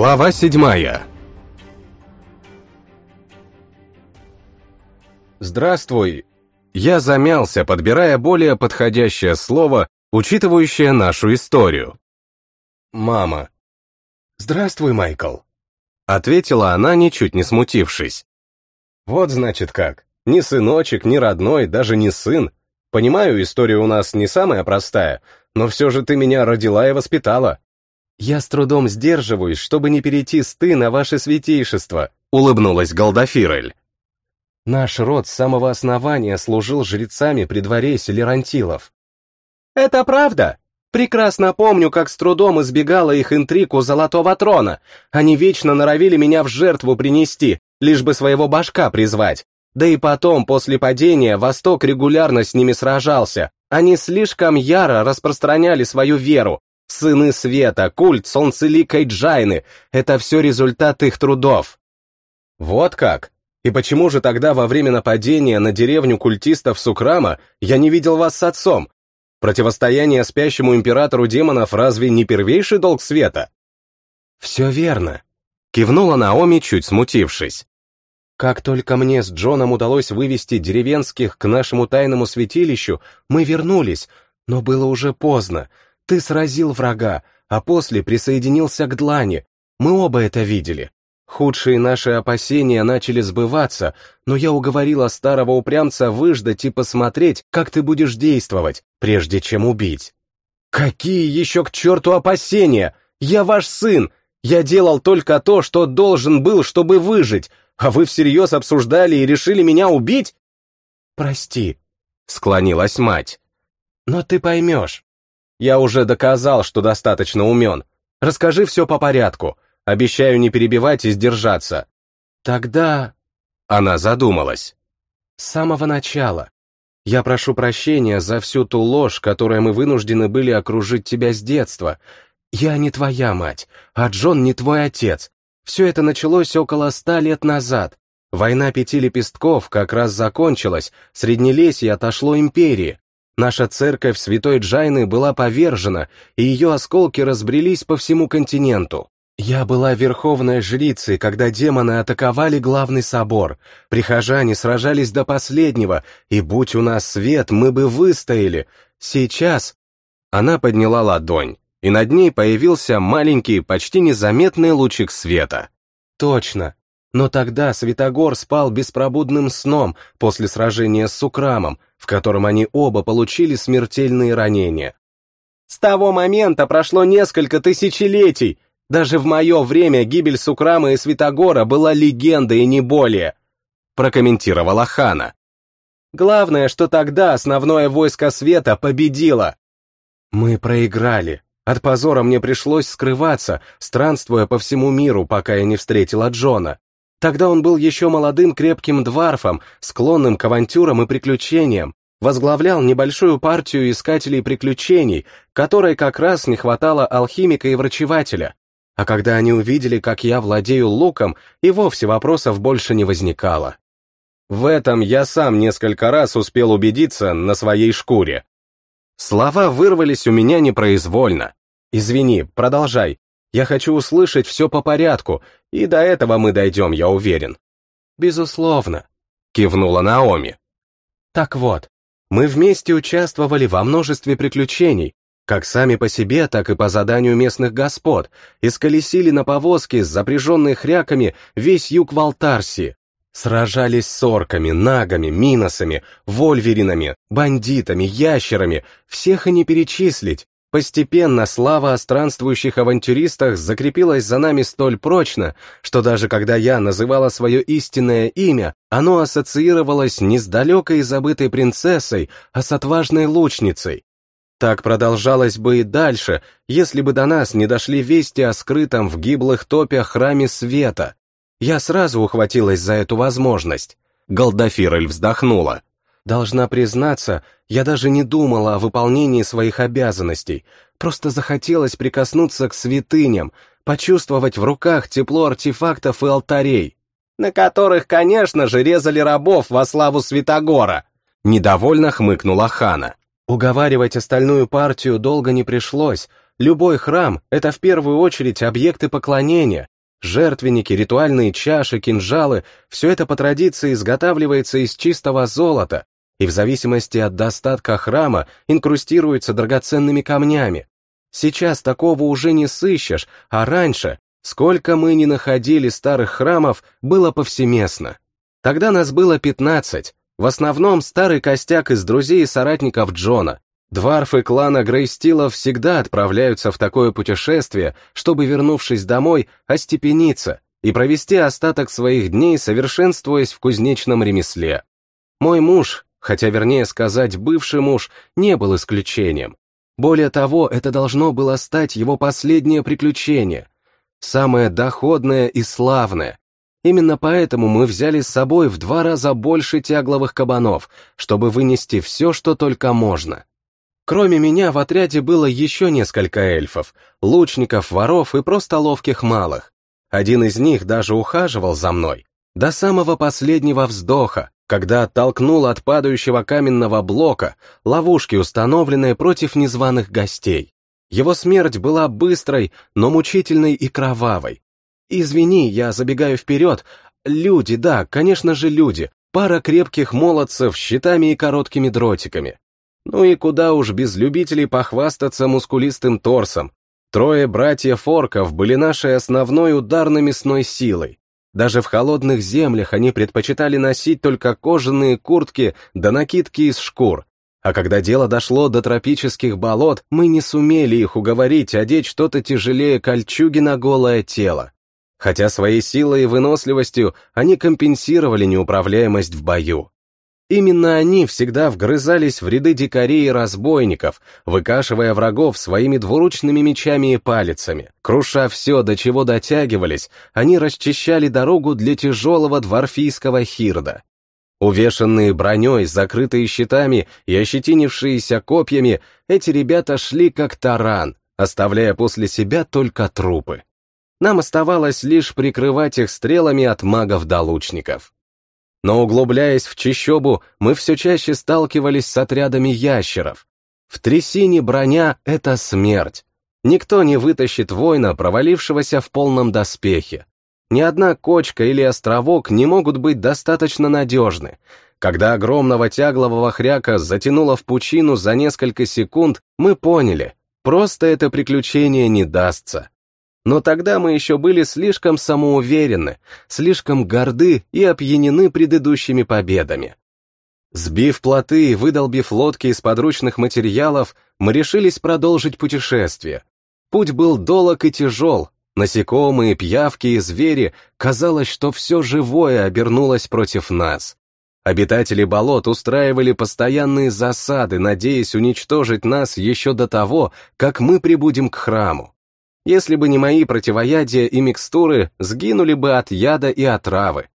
Глава седьмая «Здравствуй». Я замялся, подбирая более подходящее слово, учитывающее нашу историю. «Мама». «Здравствуй, Майкл», — ответила она, ничуть не смутившись. «Вот значит как. Ни сыночек, ни родной, даже не сын. Понимаю, история у нас не самая простая, но все же ты меня родила и воспитала. Я с трудом сдерживаюсь, чтобы не перейти с ты на ваше святейшество», — улыбнулась Голдафирель. Наш род с самого основания служил жрецами при дворе селерантилов. «Это правда? Прекрасно помню, как с трудом избегала их интриг у Золотого Трона. Они вечно норовили меня в жертву принести, лишь бы своего башка призвать. Да и потом, после падения, Восток регулярно с ними сражался. Они слишком яро распространяли свою веру. Сыны Света, культ Солнцеликой Джайны — это все результат их трудов. Вот как? И почему же тогда во время нападения на деревню культистов Сукрама я не видел вас с отцом? Противостояние спящему императору демонов разве не первейший долг света? Все верно. Кивнула Наоми, чуть смутившись. Как только мне с Джоном удалось вывести деревенских к нашему тайному святилищу, мы вернулись, но было уже поздно. Ты сразил врага, а после присоединился к Длане. Мы оба это видели. Худшие наши опасения начали сбываться, но я уговорила старого упрямца выждать и посмотреть, как ты будешь действовать, прежде чем убить. Какие еще к черту опасения? Я ваш сын! Я делал только то, что должен был, чтобы выжить, а вы всерьез обсуждали и решили меня убить? Прости, склонилась мать. Но ты поймешь. Я уже доказал, что достаточно умен. Расскажи все по порядку. Обещаю не перебивать и сдержаться. Тогда... Она задумалась. С самого начала. Я прошу прощения за всю ту ложь, которой мы вынуждены были окружить тебя с детства. Я не твоя мать, а Джон не твой отец. Все это началось около ста лет назад. Война пяти лепестков как раз закончилась, Среднелесье отошло империи. Наша церковь Святой Джайны была повержена, и ее осколки разбрелись по всему континенту. Я была верховной жрицей, когда демоны атаковали главный собор. Прихожане сражались до последнего, и будь у нас свет, мы бы выстояли. Сейчас... Она подняла ладонь и над ней появился маленький, почти незаметный лучик света. Точно. Но тогда Святогор спал беспробудным сном после сражения с Сукрамом, в котором они оба получили смертельные ранения. С того момента прошло несколько тысячелетий. Даже в мое время гибель Сукрама и Святогора была легендой и не более, прокомментировала Хана. Главное, что тогда основное войско света победило. Мы проиграли, от позора мне пришлось скрываться, странствуя по всему миру, пока я не встретила Джона. Тогда он был еще молодым крепким дварфом, склонным к авантюрам и приключениям, возглавлял небольшую партию искателей приключений, которой как раз не хватало алхимика и врачевателя. А когда они увидели, как я владею луком, и вовсе вопросов больше не возникало. В этом я сам несколько раз успел убедиться на своей шкуре. Слова вырвались у меня непроизвольно. «Извини, продолжай. Я хочу услышать все по порядку, и до этого мы дойдем, я уверен». «Безусловно», — кивнула Наоми. «Так вот, мы вместе участвовали во множестве приключений, как сами по себе, так и по заданию местных господ, и сколесили на повозке с запряженной хряками весь юг Валтарсии. Сражались с орками, нагами, миносами, вольверинами, бандитами, ящерами, всех и не перечислить, Постепенно слава о странствующих авантюристах закрепилась за нами столь прочно, что даже когда я называла свое истинное имя, оно ассоциировалось не с далекой и забытой принцессой, а с отважной лучницей. Так продолжалось бы и дальше, если бы до нас не дошли вести о скрытом в гиблых топях храме света. Я сразу ухватилась за эту возможность. Голдафирель вздохнула. Должна признаться, я даже не думала о выполнении своих обязанностей, просто захотелось прикоснуться к святыням, почувствовать в руках тепло артефактов и алтарей, на которых, конечно же, резали рабов во славу Святогора. Недовольно хмыкнула Хана. Уговаривать остальную партию долго не пришлось, Любой храм — это в первую очередь объекты поклонения, жертвенники, ритуальные чаши, кинжалы — все это по традиции изготавливается из чистого золота, и в зависимости от достатка храма инкрустируется драгоценными камнями. Сейчас такого уже не сыщешь, а раньше, сколько мы не находили старых храмов, было повсеместно. Тогда нас было 15, в основном старый костяк из друзей и соратников Джона. Дварфы клана Грейстила всегда отправляются в такое путешествие, чтобы, вернувшись домой, остепениться и провести остаток своих дней, совершенствуясь в кузнечном ремесле. Мой муж, хотя вернее сказать бывший муж, не был исключением. Более того, это должно было стать его последнее приключение, самое доходное и славное. Именно поэтому мы взяли с собой в два раза больше тягловых кабанов, чтобы вынести все, что только можно. Кроме меня в отряде было еще несколько эльфов, лучников, воров и просто ловких малых. Один из них даже ухаживал за мной. До самого последнего вздоха, когда оттолкнул от падающего каменного блока ловушки, установленные против незваных гостей. Его смерть была быстрой, но мучительной и кровавой. Извини, я забегаю вперед. Люди, да, конечно же люди. Пара крепких молодцев с щитами и короткими дротиками. Ну и куда уж без любителей похвастаться мускулистым торсом. Трое братьев орков были нашей основной ударно-мясной силой. Даже в холодных землях они предпочитали носить только кожаные куртки да накидки из шкур. А когда дело дошло до тропических болот, мы не сумели их уговорить одеть что-то тяжелее кольчуги на голое тело. Хотя своей силой и выносливостью они компенсировали неуправляемость в бою. Именно они всегда вгрызались в ряды дикарей и разбойников, выкашивая врагов своими двуручными мечами и палицами. Круша все, до чего дотягивались, они расчищали дорогу для тяжелого дворфийского хирда. Увешанные броней, закрытые щитами и ощетинившиеся копьями, эти ребята шли как таран, оставляя после себя только трупы. Нам оставалось лишь прикрывать их стрелами от магов-долучников. Но углубляясь в чищобу, мы все чаще сталкивались с отрядами ящеров. В трясине броня — это смерть. Никто не вытащит воина, провалившегося в полном доспехе. Ни одна кочка или островок не могут быть достаточно надежны. Когда огромного тяглового хряка затянуло в пучину за несколько секунд, мы поняли, просто это приключение не дастся. Но тогда мы еще были слишком самоуверены, слишком горды и опьянены предыдущими победами. Сбив плоты и выдолбив лодки из подручных материалов, мы решились продолжить путешествие. Путь был долог и тяжел, насекомые, пьявки и звери, казалось, что все живое обернулось против нас. Обитатели болот устраивали постоянные засады, надеясь уничтожить нас еще до того, как мы прибудем к храму. Если бы не мои противоядия и микстуры, сгинули бы от яда и отравы.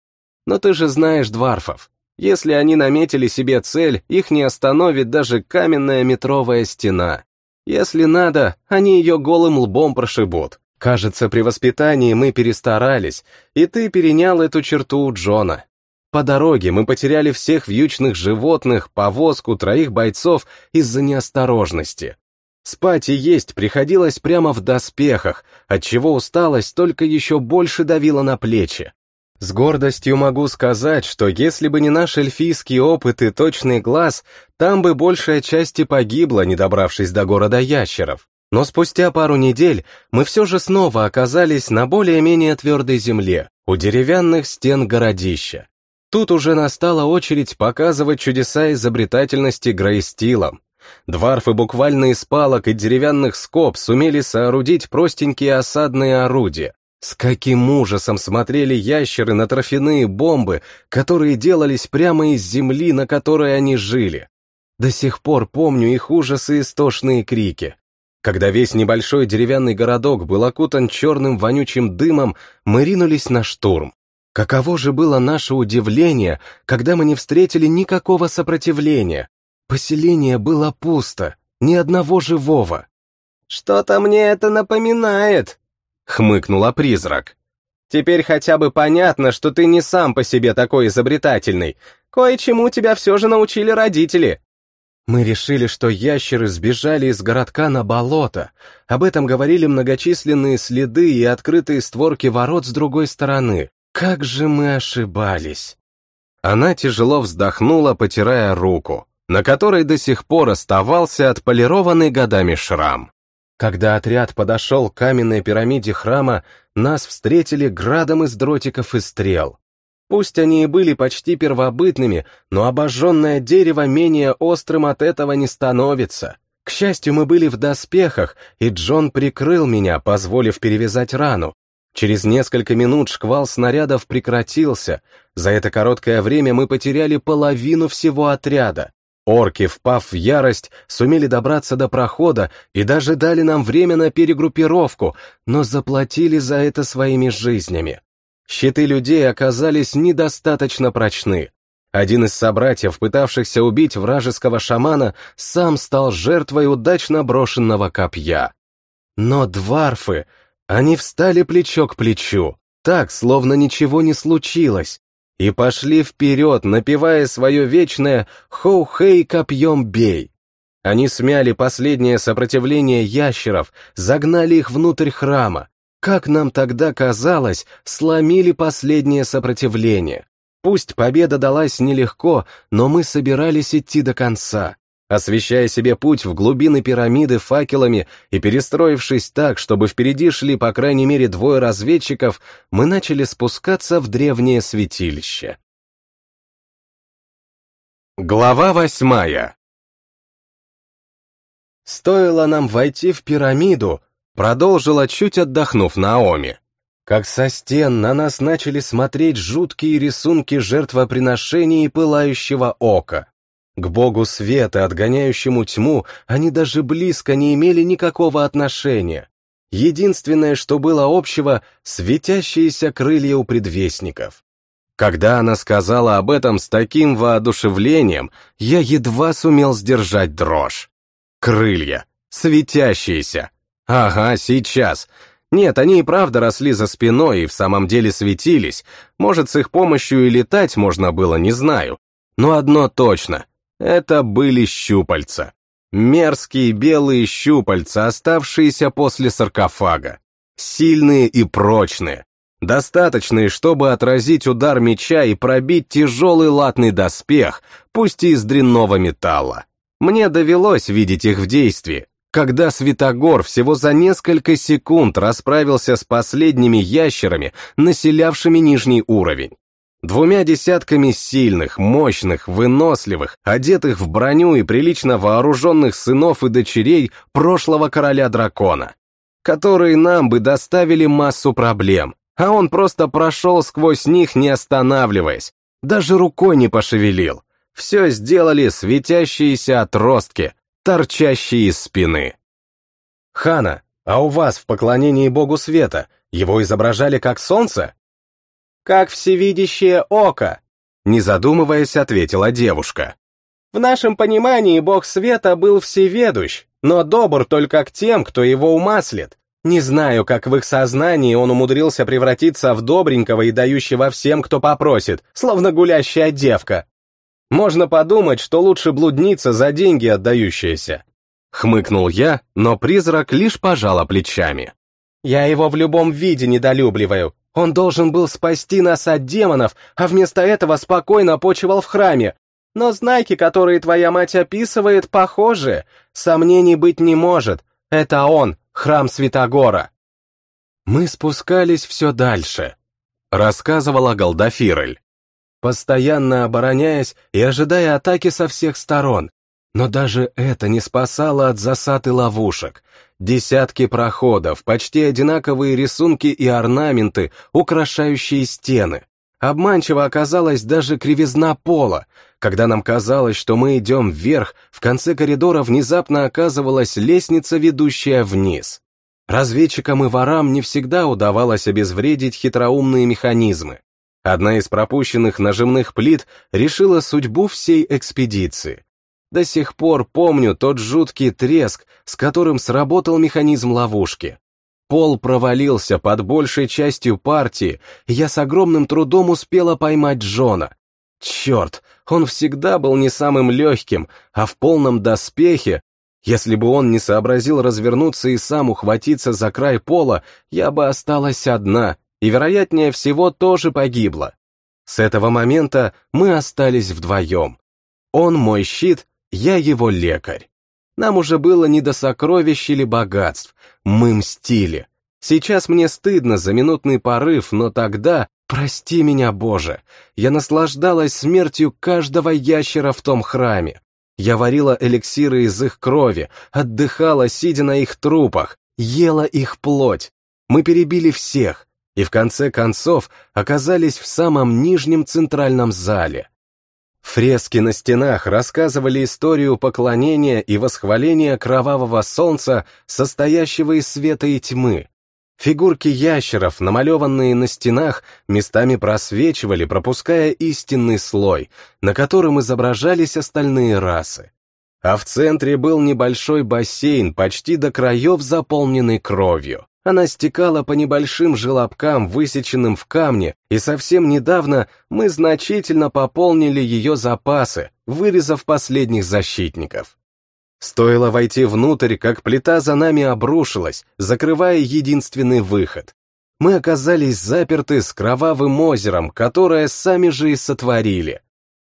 Но ты же знаешь дварфов. Если они наметили себе цель, их не остановит даже каменная метровая стена. Если надо, они ее голым лбом прошибут. Кажется, при воспитании мы перестарались, и ты перенял эту черту у Джона. По дороге мы потеряли всех вьючных животных, повозку, троих бойцов из-за неосторожности. Спать и есть приходилось прямо в доспехах, отчего усталость только еще больше давила на плечи. С гордостью могу сказать, что если бы не наш эльфийский опыт и точный глаз, там бы большая часть и погибла, не добравшись до города ящеров. Но спустя пару недель мы все же снова оказались на более-менее твердой земле, у деревянных стен городища. Тут уже настала очередь показывать чудеса изобретательности Грейстилом, Дварфы буквально из палок и деревянных скоб сумели соорудить простенькие осадные орудия. С каким ужасом смотрели ящеры на трофяные бомбы, которые делались прямо из земли, на которой они жили. До сих пор помню их ужасы и истошные крики. Когда весь небольшой деревянный городок был окутан черным вонючим дымом, мы ринулись на штурм. Каково же было наше удивление, когда мы не встретили никакого сопротивления, Поселение было пусто, ни одного живого. «Что-то мне это напоминает», — хмыкнула призрак. «Теперь хотя бы понятно, что ты не сам по себе такой изобретательный. Кое-чему тебя все же научили родители». Мы решили, что ящеры сбежали из городка на болото. Об этом говорили многочисленные следы и открытые створки ворот с другой стороны. Как же мы ошибались. Она тяжело вздохнула, потирая руку, на которой до сих пор оставался отполированный годами шрам. Когда отряд подошел к каменной пирамиде храма, нас встретили градом из дротиков и стрел. Пусть они и были почти первобытными, но обожженное дерево менее острым от этого не становится. К счастью, мы были в доспехах, и Джон прикрыл меня, позволив перевязать рану. Через несколько минут шквал снарядов прекратился. За это короткое время мы потеряли половину всего отряда. Орки, впав в ярость, сумели добраться до прохода и даже дали нам время на перегруппировку, но заплатили за это своими жизнями. Щиты людей оказались недостаточно прочны. Один из собратьев, пытавшихся убить вражеского шамана, сам стал жертвой удачно брошенного копья. Но дварфы, они встали плечо к плечу, так, словно ничего не случилось, и пошли вперед, напевая свое вечное «Хоу-хей, копьем бей». Они смяли последнее сопротивление ящеров, загнали их внутрь храма, как нам тогда казалось, сломили последнее сопротивление. Пусть победа далась нелегко, но мы собирались идти до конца. Освещая себе путь в глубины пирамиды факелами и перестроившись так, чтобы впереди шли по крайней мере двое разведчиков, мы начали спускаться в древнее святилище. Глава восьмая Стоило нам войти в пирамиду, Продолжила, чуть отдохнув Наоми. Как со стен на нас начали смотреть жуткие рисунки жертвоприношений и пылающего ока. К богу света, отгоняющему тьму, они даже близко не имели никакого отношения. Единственное, что было общего, светящиеся крылья у предвестников. Когда она сказала об этом с таким воодушевлением, я едва сумел сдержать дрожь. Крылья, светящиеся, Ага, сейчас. Нет, они и правда росли за спиной и в самом деле светились. Может, с их помощью и летать можно было, не знаю. Но одно точно. Это были щупальца. Мерзкие белые щупальца, оставшиеся после саркофага. Сильные и прочные. Достаточные, чтобы отразить удар меча и пробить тяжелый латный доспех, пусть и из дрянного металла. Мне довелось видеть их в действии, когда Святогор всего за несколько секунд расправился с последними ящерами, населявшими нижний уровень. Двумя десятками сильных, мощных, выносливых, одетых в броню и прилично вооруженных сынов и дочерей прошлого короля дракона, которые нам бы доставили массу проблем, а он просто прошел сквозь них, не останавливаясь, даже рукой не пошевелил. Все сделали светящиеся отростки, торчащие из спины. «Хана, а у вас в поклонении богу света его изображали как солнце?» «Как всевидящее око», — не задумываясь, ответила девушка. «В нашем понимании бог света был всеведущ, но добр только к тем, кто его умаслит. Не знаю, как в их сознании он умудрился превратиться в добренького и дающего всем, кто попросит, словно гулящая девка. Можно подумать, что лучше блудница за деньги отдающаяся. Хмыкнул я, но призрак лишь пожала плечами. Я его в любом виде недолюбливаю. Он должен был спасти нас от демонов, а вместо этого спокойно почивал в храме. Но знаки, которые твоя мать описывает, похожи. Сомнений быть не может. Это он, храм Святогора. Мы спускались все дальше, рассказывала Голдафирель постоянно обороняясь и ожидая атаки со всех сторон. Но даже это не спасало от засад и ловушек. Десятки проходов, почти одинаковые рисунки и орнаменты, украшающие стены. Обманчиво оказалась даже кривизна пола. Когда нам казалось, что мы идем вверх, в конце коридора внезапно оказывалась лестница, ведущая вниз. Разведчикам и ворам не всегда удавалось обезвредить хитроумные механизмы. Одна из пропущенных нажимных плит решила судьбу всей экспедиции. До сих пор помню тот жуткий треск, с которым сработал механизм ловушки. Пол провалился под большей частью партии, я с огромным трудом успела поймать Джона. Черт, он всегда был не самым легким, а в полном доспехе. Если бы он не сообразил развернуться и сам ухватиться за край пола, я бы осталась одна, и, вероятнее всего, тоже погибла. С этого момента мы остались вдвоем. Он мой щит, я его лекарь. Нам уже было не до сокровищ или богатств, мы мстили. Сейчас мне стыдно за минутный порыв, но тогда, прости меня, Боже, я наслаждалась смертью каждого ящера в том храме. Я варила эликсиры из их крови, отдыхала, сидя на их трупах, ела их плоть. Мы перебили всех, и в конце концов оказались в самом нижнем центральном зале. Фрески на стенах рассказывали историю поклонения и восхваления кровавого солнца, состоящего из света и тьмы. Фигурки ящеров, намалеванные на стенах, местами просвечивали, пропуская истинный слой, на котором изображались остальные расы. А в центре был небольшой бассейн, почти до краев заполненный кровью. Она стекала по небольшим желобкам, высеченным в камне, и совсем недавно мы значительно пополнили ее запасы, вырезав последних защитников. Стоило войти внутрь, как плита за нами обрушилась, закрывая единственный выход. Мы оказались заперты с кровавым озером, которое сами же и сотворили.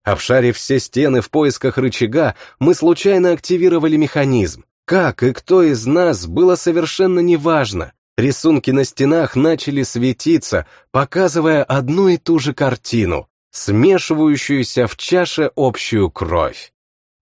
Обшарив все стены в поисках рычага, мы случайно активировали механизм. Как и кто из нас, было совершенно неважно. Рисунки на стенах начали светиться, показывая одну и ту же картину, смешивающуюся в чаше общую кровь.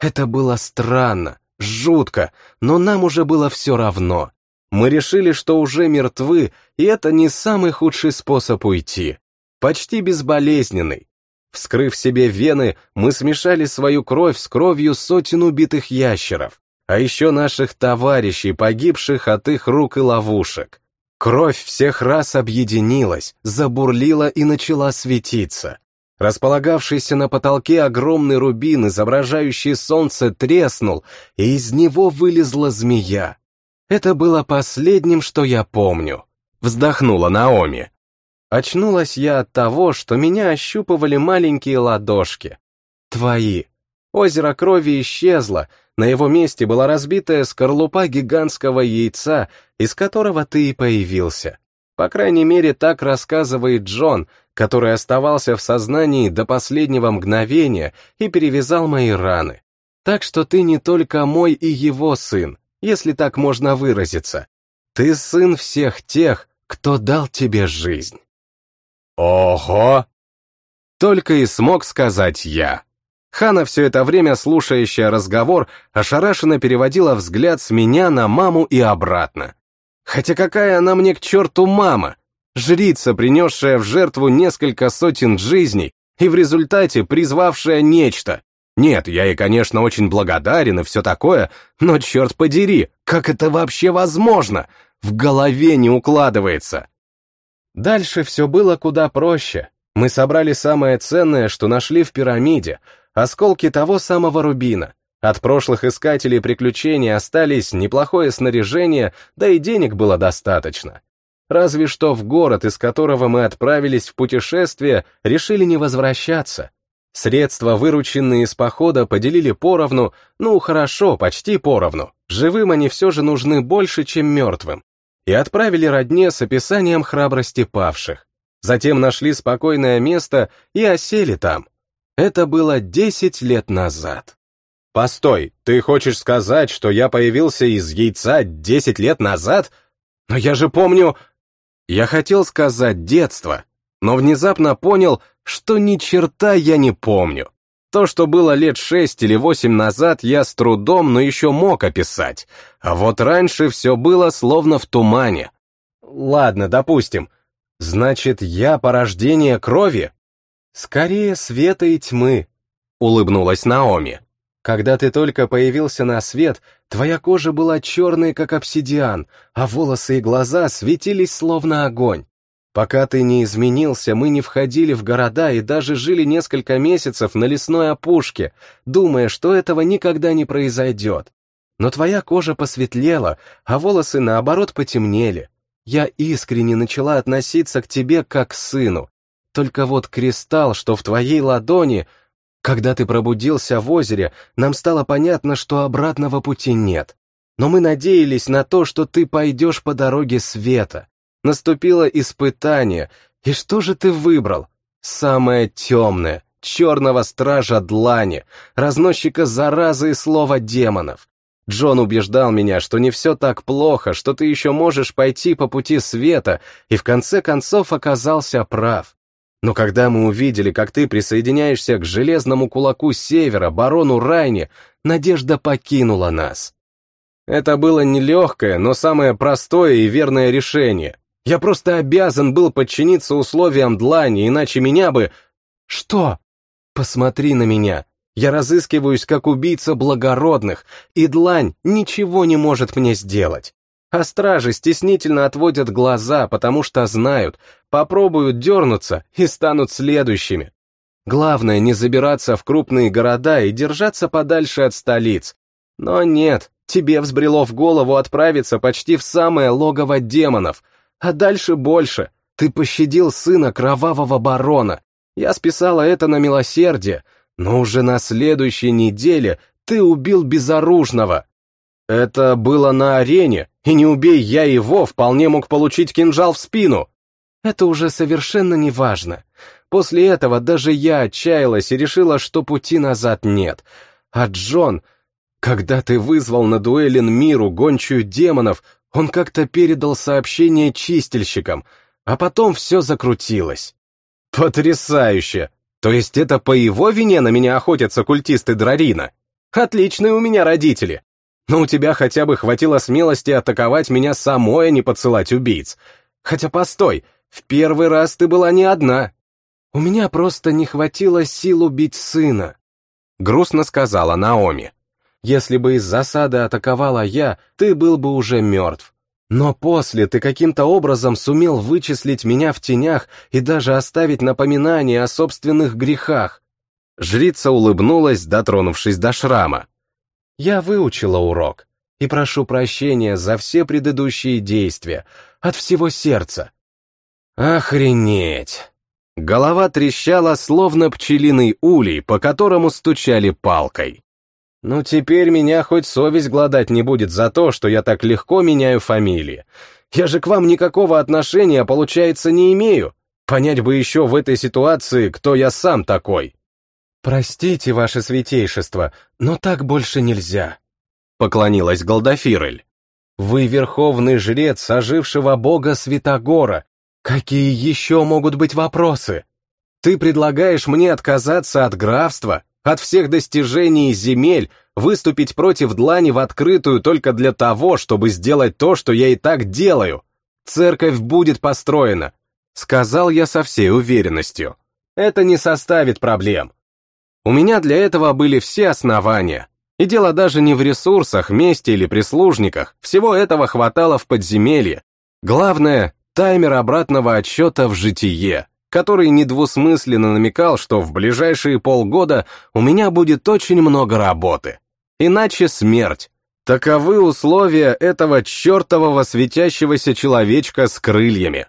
Это было странно, жутко, но нам уже было все равно. Мы решили, что уже мертвы, и это не самый худший способ уйти. Почти безболезненный. Вскрыв себе вены, мы смешали свою кровь с кровью сотен убитых ящеров а еще наших товарищей, погибших от их рук и ловушек. Кровь всех раз объединилась, забурлила и начала светиться. Располагавшийся на потолке огромный рубин, изображающий солнце, треснул, и из него вылезла змея. Это было последним, что я помню. Вздохнула Наоми. Очнулась я от того, что меня ощупывали маленькие ладошки. Твои. Озеро крови исчезло, на его месте была разбитая скорлупа гигантского яйца, из которого ты и появился. По крайней мере, так рассказывает Джон, который оставался в сознании до последнего мгновения и перевязал мои раны. Так что ты не только мой и его сын, если так можно выразиться. Ты сын всех тех, кто дал тебе жизнь. Ого! Только и смог сказать я. Хана, все это время слушающая разговор, ошарашенно переводила взгляд с меня на маму и обратно. Хотя какая она мне к черту мама? Жрица, принесшая в жертву несколько сотен жизней и в результате призвавшая нечто. Нет, я ей, конечно, очень благодарен и все такое, но черт подери, как это вообще возможно? В голове не укладывается. Дальше все было куда проще. Мы собрали самое ценное, что нашли в пирамиде, Осколки того самого рубина. От прошлых искателей приключений остались неплохое снаряжение, да и денег было достаточно. Разве что в город, из которого мы отправились в путешествие, решили не возвращаться. Средства, вырученные из похода, поделили поровну, ну хорошо, почти поровну. Живым они все же нужны больше, чем мертвым. И отправили родне с описанием храбрости павших. Затем нашли спокойное место и осели там, это было десять лет назад. Постой, ты хочешь сказать, что я появился из яйца десять лет назад? Но я же помню... Я хотел сказать детство, но внезапно понял, что ни черта я не помню. То, что было лет шесть или восемь назад, я с трудом, но еще мог описать. А вот раньше все было словно в тумане. Ладно, допустим. Значит, я порождение крови? «Скорее света и тьмы», — улыбнулась Наоми. «Когда ты только появился на свет, твоя кожа была черной, как обсидиан, а волосы и глаза светились словно огонь. Пока ты не изменился, мы не входили в города и даже жили несколько месяцев на лесной опушке, думая, что этого никогда не произойдет. Но твоя кожа посветлела, а волосы, наоборот, потемнели. Я искренне начала относиться к тебе как к сыну, только вот кристалл, что в твоей ладони, Когда ты пробудился в озере, нам стало понятно, что обратного пути нет. Но мы надеялись на то, что ты пойдешь по дороге света. Наступило испытание, и что же ты выбрал? Самое темное, черного стража Длани, разносчика заразы и слова демонов. Джон убеждал меня, что не все так плохо, что ты еще можешь пойти по пути света, и в конце концов оказался прав. Но когда мы увидели, как ты присоединяешься к железному кулаку севера, барону Райне, надежда покинула нас. Это было нелегкое, но самое простое и верное решение. Я просто обязан был подчиниться условиям длани, иначе меня бы... Что? Посмотри на меня. Я разыскиваюсь как убийца благородных, и длань ничего не может мне сделать. А стражи стеснительно отводят глаза, потому что знают, попробуют дернуться и станут следующими. Главное не забираться в крупные города и держаться подальше от столиц. Но нет, тебе взбрело в голову отправиться почти в самое логово демонов, а дальше больше. Ты пощадил сына кровавого барона. Я списала это на милосердие, но уже на следующей неделе ты убил безоружного. Это было на арене, и не убей я его, вполне мог получить кинжал в спину. Это уже совершенно не важно. После этого даже я отчаялась и решила, что пути назад нет. А Джон, когда ты вызвал на дуэлин миру гончую демонов, он как-то передал сообщение чистильщикам, а потом все закрутилось. Потрясающе! То есть это по его вине на меня охотятся культисты Драрина? Отличные у меня родители. Но у тебя хотя бы хватило смелости атаковать меня самой, а не подсылать убийц. Хотя постой, в первый раз ты была не одна. У меня просто не хватило сил убить сына. Грустно сказала Наоми. Если бы из засады атаковала я, ты был бы уже мертв. Но после ты каким-то образом сумел вычислить меня в тенях и даже оставить напоминание о собственных грехах. Жрица улыбнулась, дотронувшись до шрама. Я выучила урок и прошу прощения за все предыдущие действия, от всего сердца. Охренеть! Голова трещала, словно пчелиный улей, по которому стучали палкой. Ну теперь меня хоть совесть гладать не будет за то, что я так легко меняю фамилии. Я же к вам никакого отношения, получается, не имею. Понять бы еще в этой ситуации, кто я сам такой. «Простите, ваше святейшество, но так больше нельзя», — поклонилась Голдафирель. «Вы верховный жрец ожившего бога Святогора. Какие еще могут быть вопросы? Ты предлагаешь мне отказаться от графства, от всех достижений земель, выступить против длани в открытую только для того, чтобы сделать то, что я и так делаю. Церковь будет построена», — сказал я со всей уверенностью. «Это не составит проблем. У меня для этого были все основания. И дело даже не в ресурсах, месте или прислужниках, всего этого хватало в подземелье. Главное — таймер обратного отсчета в житие, который недвусмысленно намекал, что в ближайшие полгода у меня будет очень много работы. Иначе смерть. Таковы условия этого чертового светящегося человечка с крыльями.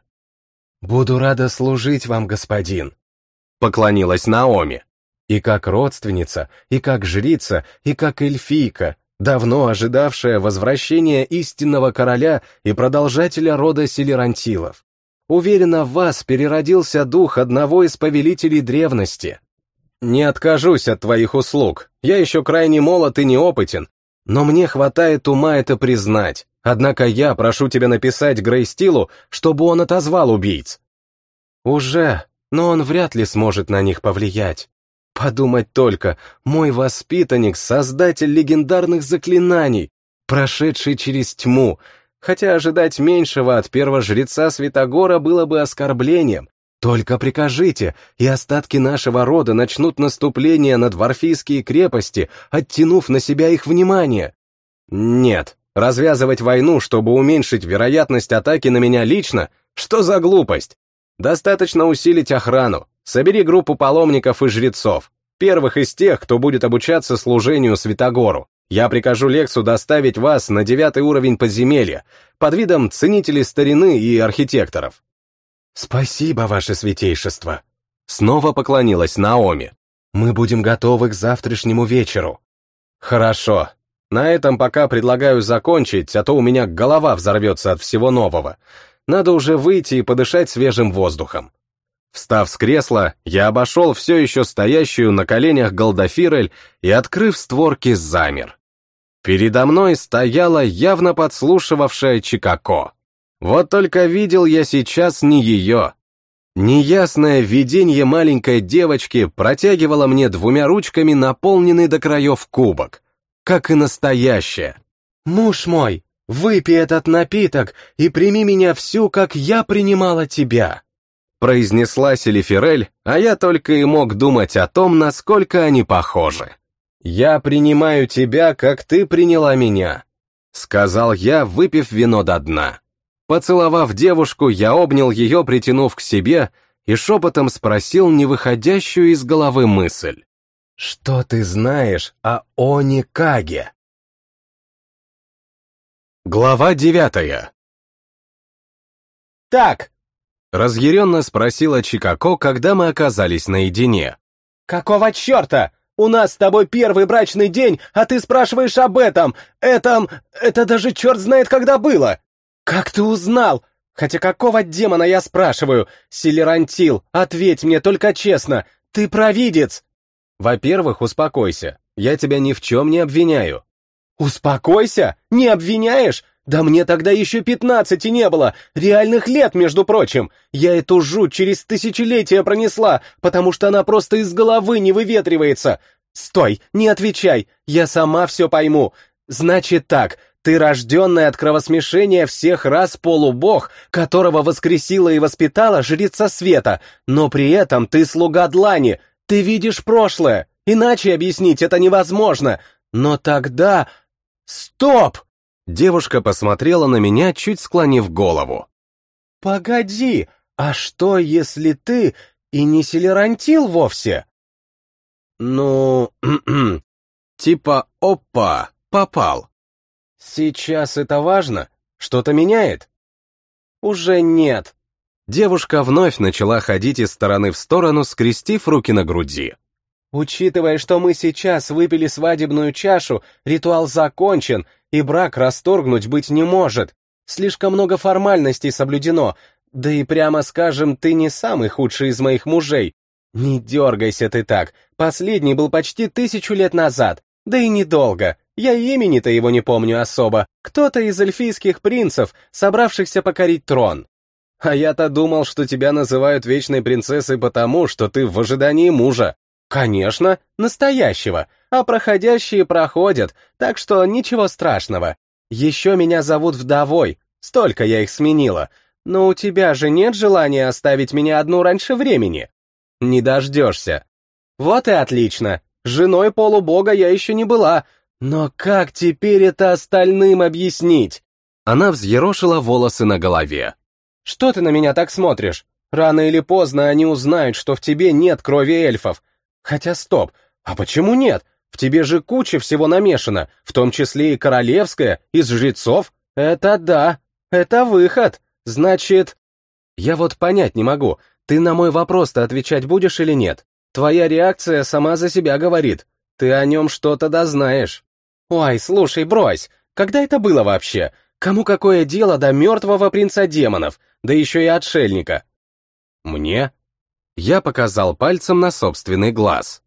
«Буду рада служить вам, господин», — поклонилась Наоми. И как родственница, и как жрица, и как эльфийка, давно ожидавшая возвращения истинного короля и продолжателя рода Селерантилов. Уверена, в вас переродился дух одного из повелителей древности. Не откажусь от твоих услуг, я еще крайне молод и неопытен, но мне хватает ума это признать, однако я прошу тебя написать Грейстилу, чтобы он отозвал убийц. Уже, но он вряд ли сможет на них повлиять. Подумать только, мой воспитанник — создатель легендарных заклинаний, прошедший через тьму, хотя ожидать меньшего от первого жреца Святогора было бы оскорблением. Только прикажите, и остатки нашего рода начнут наступление на дворфийские крепости, оттянув на себя их внимание. Нет, развязывать войну, чтобы уменьшить вероятность атаки на меня лично, что за глупость? Достаточно усилить охрану, Собери группу паломников и жрецов, первых из тех, кто будет обучаться служению Святогору. Я прикажу Лексу доставить вас на девятый уровень подземелья, под видом ценителей старины и архитекторов. Спасибо, ваше святейшество. Снова поклонилась Наоми. Мы будем готовы к завтрашнему вечеру. Хорошо. На этом пока предлагаю закончить, а то у меня голова взорвется от всего нового. Надо уже выйти и подышать свежим воздухом. Встав с кресла, я обошел все еще стоящую на коленях Голдафирель и, открыв створки, замер. Передо мной стояла явно подслушивавшая Чикако. Вот только видел я сейчас не ее. Неясное видение маленькой девочки протягивало мне двумя ручками наполненный до краев кубок, как и настоящее. «Муж мой, выпей этот напиток и прими меня всю, как я принимала тебя», произнесла Селиферель, а я только и мог думать о том, насколько они похожи. «Я принимаю тебя, как ты приняла меня», — сказал я, выпив вино до дна. Поцеловав девушку, я обнял ее, притянув к себе, и шепотом спросил невыходящую из головы мысль. «Что ты знаешь о Они Каге?» Глава девятая «Так!» — разъяренно спросила Чикако, когда мы оказались наедине. «Какого черта? У нас с тобой первый брачный день, а ты спрашиваешь об этом, этом, это даже черт знает когда было. Как ты узнал? Хотя какого демона я спрашиваю? Селерантил, ответь мне только честно, ты провидец. Во-первых, успокойся, я тебя ни в чем не обвиняю. Успокойся? Не обвиняешь? Да мне тогда еще пятнадцати не было, реальных лет, между прочим. Я эту жуть через тысячелетия пронесла, потому что она просто из головы не выветривается. Стой, не отвечай, я сама все пойму. Значит так, ты рожденный от кровосмешения всех раз полубог, которого воскресила и воспитала жрица света, но при этом ты слуга длани, ты видишь прошлое, иначе объяснить это невозможно. Но тогда... Стоп! Девушка посмотрела на меня, чуть склонив голову. «Погоди, а что, если ты и не селерантил вовсе?» «Ну, типа, опа, попал». «Сейчас это важно? Что-то меняет?» «Уже нет». Девушка вновь начала ходить из стороны в сторону, скрестив руки на груди. Учитывая, что мы сейчас выпили свадебную чашу, ритуал закончен, и брак расторгнуть быть не может. Слишком много формальностей соблюдено, да и прямо скажем, ты не самый худший из моих мужей. Не дергайся ты так, последний был почти тысячу лет назад, да и недолго. Я имени-то его не помню особо. Кто-то из эльфийских принцев, собравшихся покорить трон. А я-то думал, что тебя называют вечной принцессой потому, что ты в ожидании мужа. Конечно, настоящего, а проходящие проходят, так что ничего страшного. Еще меня зовут Вдовой, столько я их сменила. Но у тебя же нет желания оставить меня одну раньше времени? Не дождешься. Вот и отлично. Женой полубога я еще не была. Но как теперь это остальным объяснить? Она взъерошила волосы на голове. Что ты на меня так смотришь? Рано или поздно они узнают, что в тебе нет крови эльфов, Хотя стоп, а почему нет? В тебе же куча всего намешано, в том числе и королевская, из жрецов. Это да, это выход. Значит... Я вот понять не могу, ты на мой вопрос-то отвечать будешь или нет? Твоя реакция сама за себя говорит. Ты о нем что-то дознаешь. Ой, слушай, брось. Когда это было вообще? Кому какое дело до мертвого принца демонов, да еще и отшельника? Мне? Я показал пальцем на собственный глаз.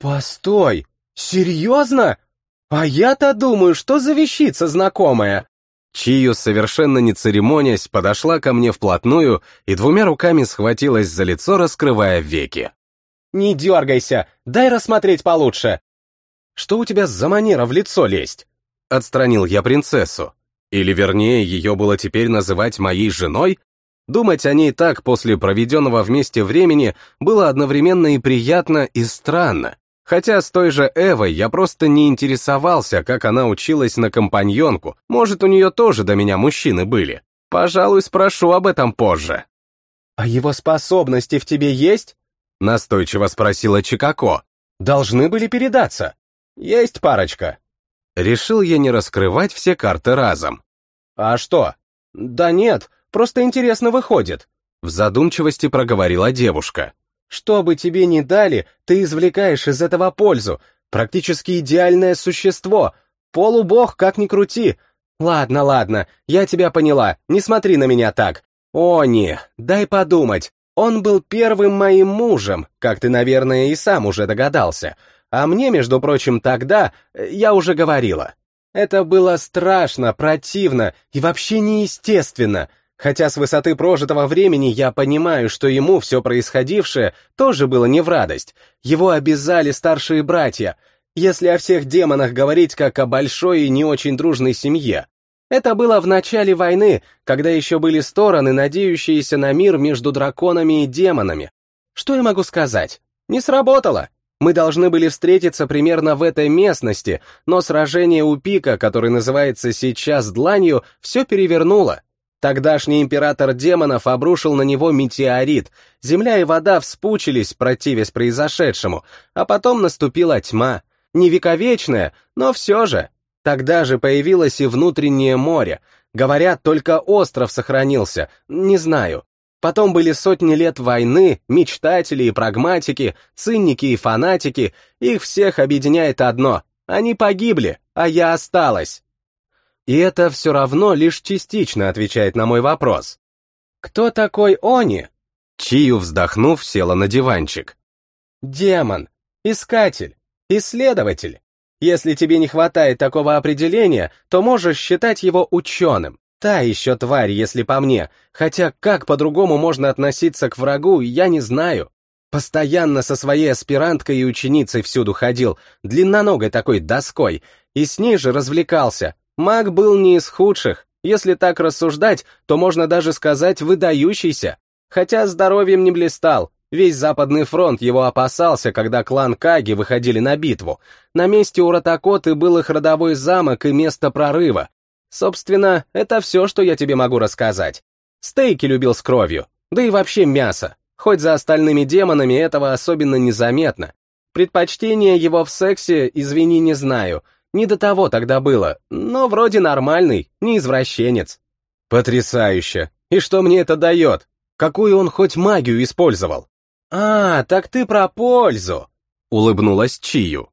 «Постой! Серьезно? А я-то думаю, что за вещица знакомая!» Чию, совершенно не церемонясь, подошла ко мне вплотную и двумя руками схватилась за лицо, раскрывая веки. «Не дергайся! Дай рассмотреть получше!» «Что у тебя за манера в лицо лезть?» Отстранил я принцессу. Или, вернее, ее было теперь называть моей женой, Думать о ней так после проведенного вместе времени было одновременно и приятно, и странно. Хотя с той же Эвой я просто не интересовался, как она училась на компаньонку, может, у нее тоже до меня мужчины были. Пожалуй, спрошу об этом позже. «А его способности в тебе есть?» Настойчиво спросила Чикако. «Должны были передаться. Есть парочка». Решил я не раскрывать все карты разом. «А что?» «Да нет, Просто интересно выходит. В задумчивости проговорила девушка. Что бы тебе ни дали, ты извлекаешь из этого пользу. Практически идеальное существо. Полубог, как ни крути. Ладно, ладно, я тебя поняла, не смотри на меня так. О, не, дай подумать. Он был первым моим мужем, как ты, наверное, и сам уже догадался. А мне, между прочим, тогда, э, я уже говорила. Это было страшно, противно и вообще неестественно. Хотя с высоты прожитого времени я понимаю, что ему все происходившее тоже было не в радость. Его обязали старшие братья. Если о всех демонах говорить как о большой и не очень дружной семье, это было в начале войны, когда еще были стороны, надеющиеся на мир между драконами и демонами. Что я могу сказать? Не сработало. Мы должны были встретиться примерно в этой местности, но сражение у пика, который называется сейчас Дланью, все перевернуло. Тогдашний император демонов обрушил на него метеорит, земля и вода вспучились, противясь произошедшему, а потом наступила тьма. Не вековечная, но все же. Тогда же появилось и внутреннее море. Говорят, только остров сохранился, не знаю. Потом были сотни лет войны, мечтатели и прагматики, цинники и фанатики. Их всех объединяет одно. Они погибли, а я осталась. И это все равно лишь частично отвечает на мой вопрос. Кто такой Они? Чию, вздохнув, села на диванчик. Демон, искатель, исследователь. Если тебе не хватает такого определения, то можешь считать его ученым. Та еще тварь, если по мне, хотя как по-другому можно относиться к врагу, я не знаю. Постоянно со своей аспиранткой и ученицей всюду ходил, длинноногой такой доской, и с ней же развлекался. Маг был не из худших, если так рассуждать, то можно даже сказать выдающийся. Хотя здоровьем не блистал, Весь Западный фронт его опасался, когда клан Каги выходили на битву. На месте у Ротакоты был их родовой замок и место прорыва. Собственно, это все, что я тебе могу рассказать. Стейки любил с кровью, да и вообще мясо. Хоть за остальными демонами этого особенно незаметно. Предпочтение его в сексе, извини, не знаю. Не до того тогда было, но вроде нормальный, не извращенец. Потрясающе. И что мне это дает? Какую он хоть магию использовал? «А, так ты про пользу!» — улыбнулась Чию.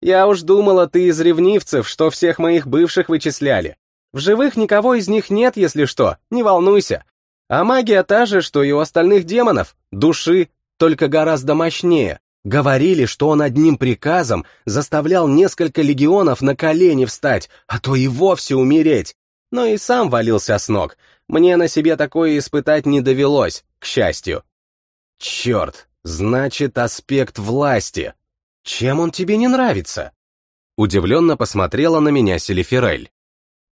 «Я уж думала, ты из ревнивцев, что всех моих бывших вычисляли. В живых никого из них нет, если что, не волнуйся. А магия та же, что и у остальных демонов, души, только гораздо мощнее. Говорили, что он одним приказом заставлял несколько легионов на колени встать, а то и вовсе умереть. Но и сам валился с ног. Мне на себе такое испытать не довелось, к счастью. Черт, значит, аспект власти. Чем он тебе не нравится? Удивленно посмотрела на меня Селиферель.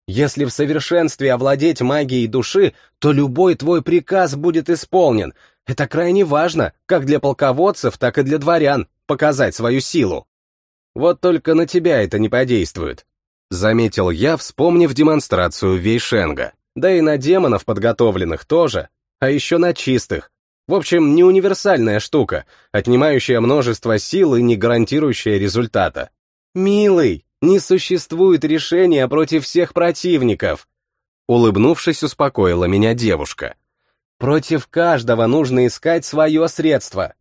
Если в совершенстве овладеть магией души, то любой твой приказ будет исполнен. Это крайне важно, как для полководцев, так и для дворян, показать свою силу. Вот только на тебя это не подействует. Заметил я, вспомнив демонстрацию Вейшенга. Да и на демонов подготовленных тоже, а еще на чистых, в общем, не универсальная штука, отнимающая множество сил и не гарантирующая результата. «Милый, не существует решения против всех противников!» Улыбнувшись, успокоила меня девушка. «Против каждого нужно искать свое средство.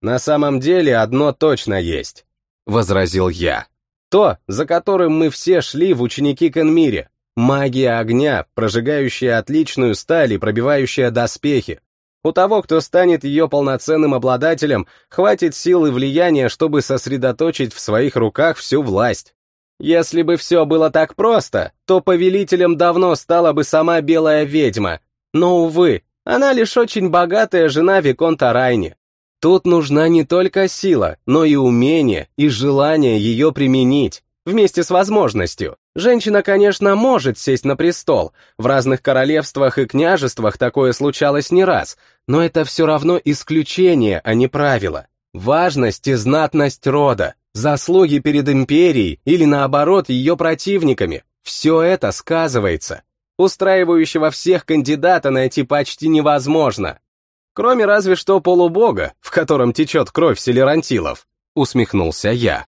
На самом деле одно точно есть», — возразил я. «То, за которым мы все шли в ученики Кенмире. Магия огня, прожигающая отличную сталь и пробивающая доспехи. У того, кто станет ее полноценным обладателем, хватит сил и влияния, чтобы сосредоточить в своих руках всю власть. Если бы все было так просто, то повелителем давно стала бы сама белая ведьма. Но, увы, она лишь очень богатая жена Виконта Райни. Тут нужна не только сила, но и умение и желание ее применить вместе с возможностью. Женщина, конечно, может сесть на престол. В разных королевствах и княжествах такое случалось не раз, но это все равно исключение, а не правило. Важность и знатность рода, заслуги перед империей или наоборот ее противниками – все это сказывается. Устраивающего всех кандидата найти почти невозможно. Кроме разве что полубога, в котором течет кровь селерантилов, усмехнулся я.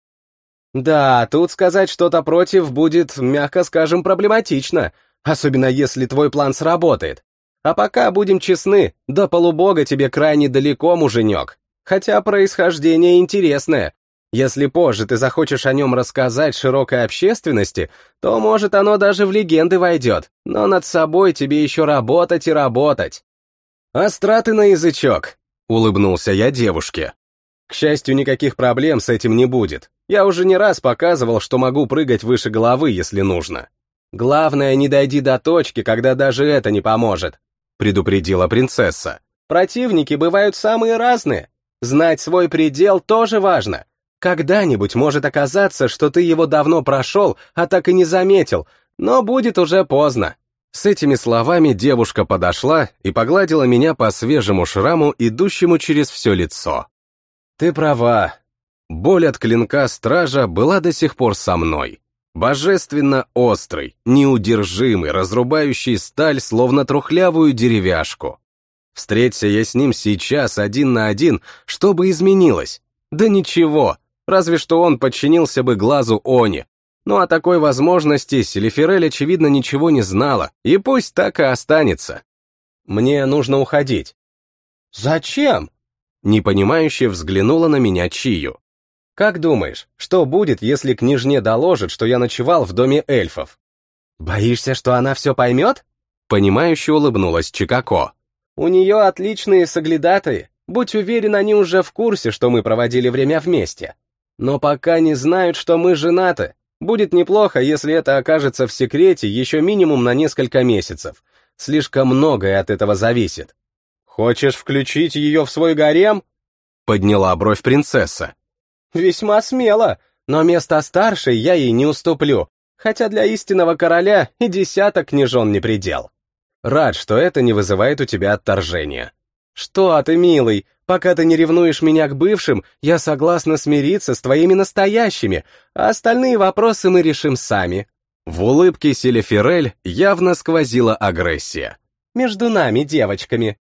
Да, тут сказать что-то против будет, мягко скажем, проблематично, особенно если твой план сработает. А пока, будем честны, до полубога тебе крайне далеко, муженек. Хотя происхождение интересное. Если позже ты захочешь о нем рассказать широкой общественности, то, может, оно даже в легенды войдет, но над собой тебе еще работать и работать. «Остраты на язычок», — улыбнулся я девушке. К счастью, никаких проблем с этим не будет. Я уже не раз показывал, что могу прыгать выше головы, если нужно. Главное, не дойди до точки, когда даже это не поможет, предупредила принцесса. Противники бывают самые разные. Знать свой предел тоже важно. Когда-нибудь может оказаться, что ты его давно прошел, а так и не заметил, но будет уже поздно. С этими словами девушка подошла и погладила меня по свежему шраму, идущему через все лицо. Ты права. Боль от клинка стража была до сих пор со мной. Божественно острый, неудержимый, разрубающий сталь, словно трухлявую деревяшку. Встреться я с ним сейчас один на один, что бы изменилось? Да ничего, разве что он подчинился бы глазу Они, ну о такой возможности Селиферель, очевидно, ничего не знала, и пусть так и останется. Мне нужно уходить. Зачем? Непонимающе взглянула на меня Чию. Как думаешь, что будет, если княжне доложит, что я ночевал в доме эльфов? Боишься, что она все поймет? Понимающе улыбнулась Чикако. У нее отличные соглядатые. Будь уверен, они уже в курсе, что мы проводили время вместе. Но пока не знают, что мы женаты, Будет неплохо, если это окажется в секрете еще минимум на несколько месяцев. Слишком многое от этого зависит. Хочешь включить ее в свой гарем? Подняла бровь принцесса. Весьма смело, но место старшей я ей не уступлю, хотя для истинного короля и десяток княжон не предел. Рад, что это не вызывает у тебя отторжения. Что ты, милый, Пока ты не ревнуешь меня к бывшим, я согласна смириться с твоими настоящими, а остальные вопросы мы решим сами». В улыбке Селефирель явно сквозила агрессия. «Между нами, девочками».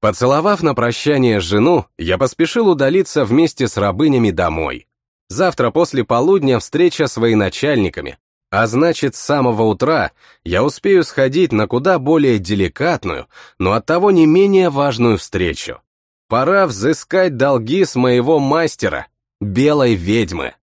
Поцеловав на прощание жену, я поспешил удалиться вместе с рабынями домой. Завтра после полудня встреча с военачальниками, а значит, с самого утра я успею сходить на куда более деликатную, но оттого не менее важную встречу. Пора взыскать долги с моего мастера, белой ведьмы.